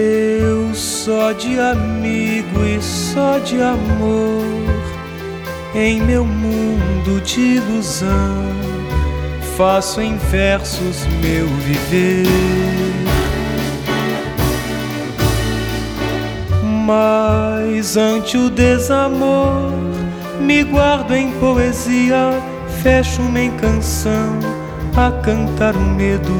Eu só de amigo e só de amor em meu mundo de ilusão faço em versos meu viver. Mas ante o desamor me guardo em poesia, fecho-me em canção a cantar o medo.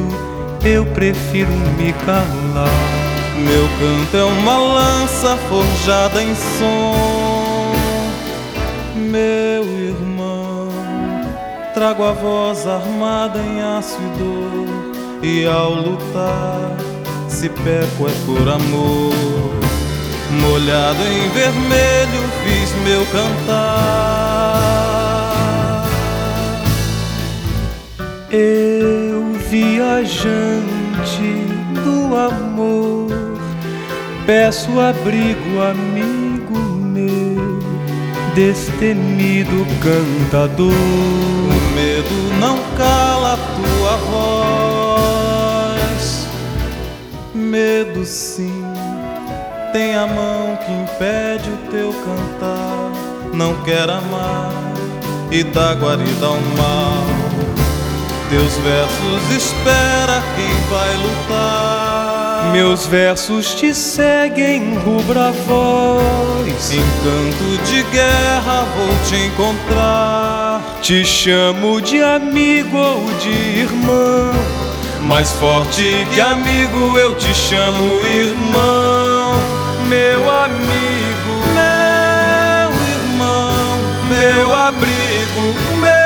Eu prefiro me calar. Meu canto é uma lança forjada em som. Meu irmão, trago a voz armada em aço e dor. E ao lutar, se peco é por amor. Molhado em vermelho, fiz meu cantar. Eu, viajante do amor Peço abrigo, amigo meu, destemido cantador. O medo não cala tua voz. Medo sim, tem a mão que impede o teu cantar. Não quer amar e dá guarida ao mal. Teus versos espera quem vai lutar. Meus versos te seguem rubra voz. Em canto de guerra vou te encontrar. Te chamo de amigo ou de irmão. Mais forte que amigo eu te chamo irmão. Meu amigo, meu irmão, meu abrigo